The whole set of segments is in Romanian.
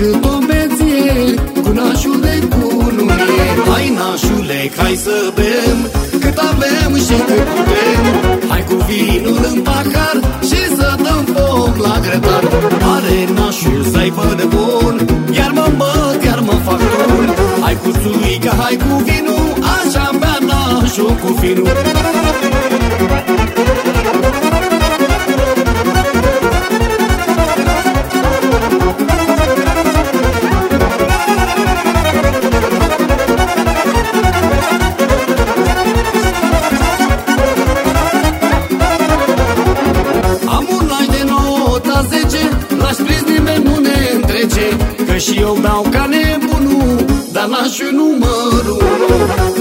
Merg și trag o beție Cu nașul de cununie Hai nașule, hai să bem Cât avem și cât putem. Hai cu vinul în pahar Și să dăm foc la grătar. Are nașul să aibă de bun Iar mă mbăt, iar mă fac bun Hai cu suica, hai cu vinul Așa bea nașul cu finul și eu beau ca nebunul Dar n-aș numărul.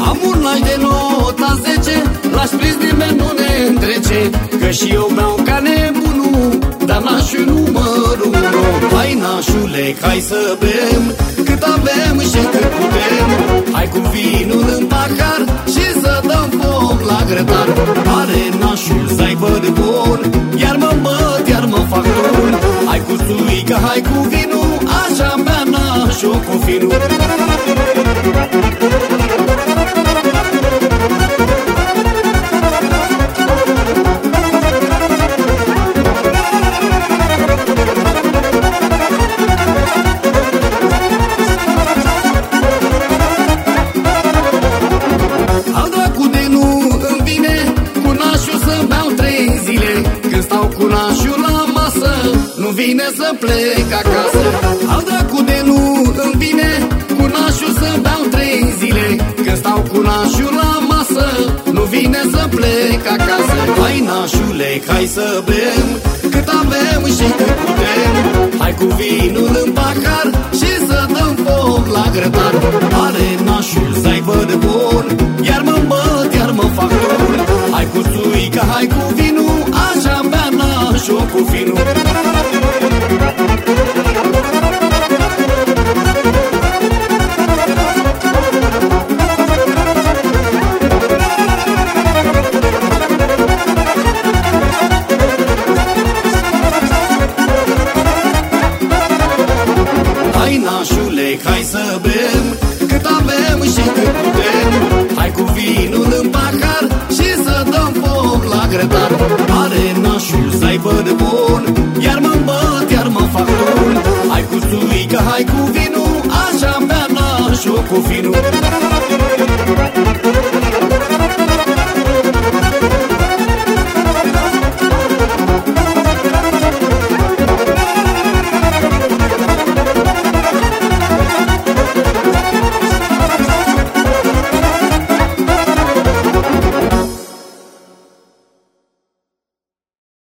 Am un lai de nota 10 L-aș prins nimeni nu ne întrece Că și eu beau ca nebunul Dar n-aș numărul. Hai nașule, hai să bem Cât avem și cât putem. Hai cu vinul în pahar Și să dăm foc la grătar. Are nașul să aibă de bun Iar mă băt, iar mă fac bun Hai cu suică, hai cu vinul Așa bea nașul cu finul vine să plec acasă. Al dracu de nu nașule, hai să bem. Cât avem și cât putem. Hai cu vinul în pahar Și să dăm foc la grătar. Are nașul să aibă de bun Iar mă mbăt, iar mă fac bun Hai cu suica, hai cu vinul hai să bem Cât avem și cât putem. Hai cu vinul în pahar Și să dăm foc la grătar. Are nașul să aibă de bun Iar mă îmbăt, iar mă fac bun Hai cu suica, hai cu vinul Așa bea nașul cu finul